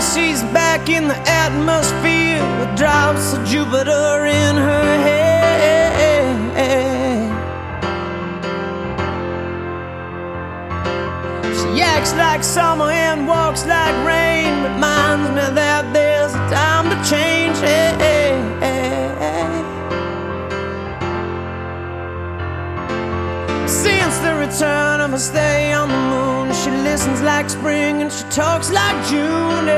she's back in the atmosphere with drops of Jupiter in her head. She acts like summer and walks like rain, reminds me that there's a time to change. Since the return of a stay on the moon, she listens like spring and she talks like June.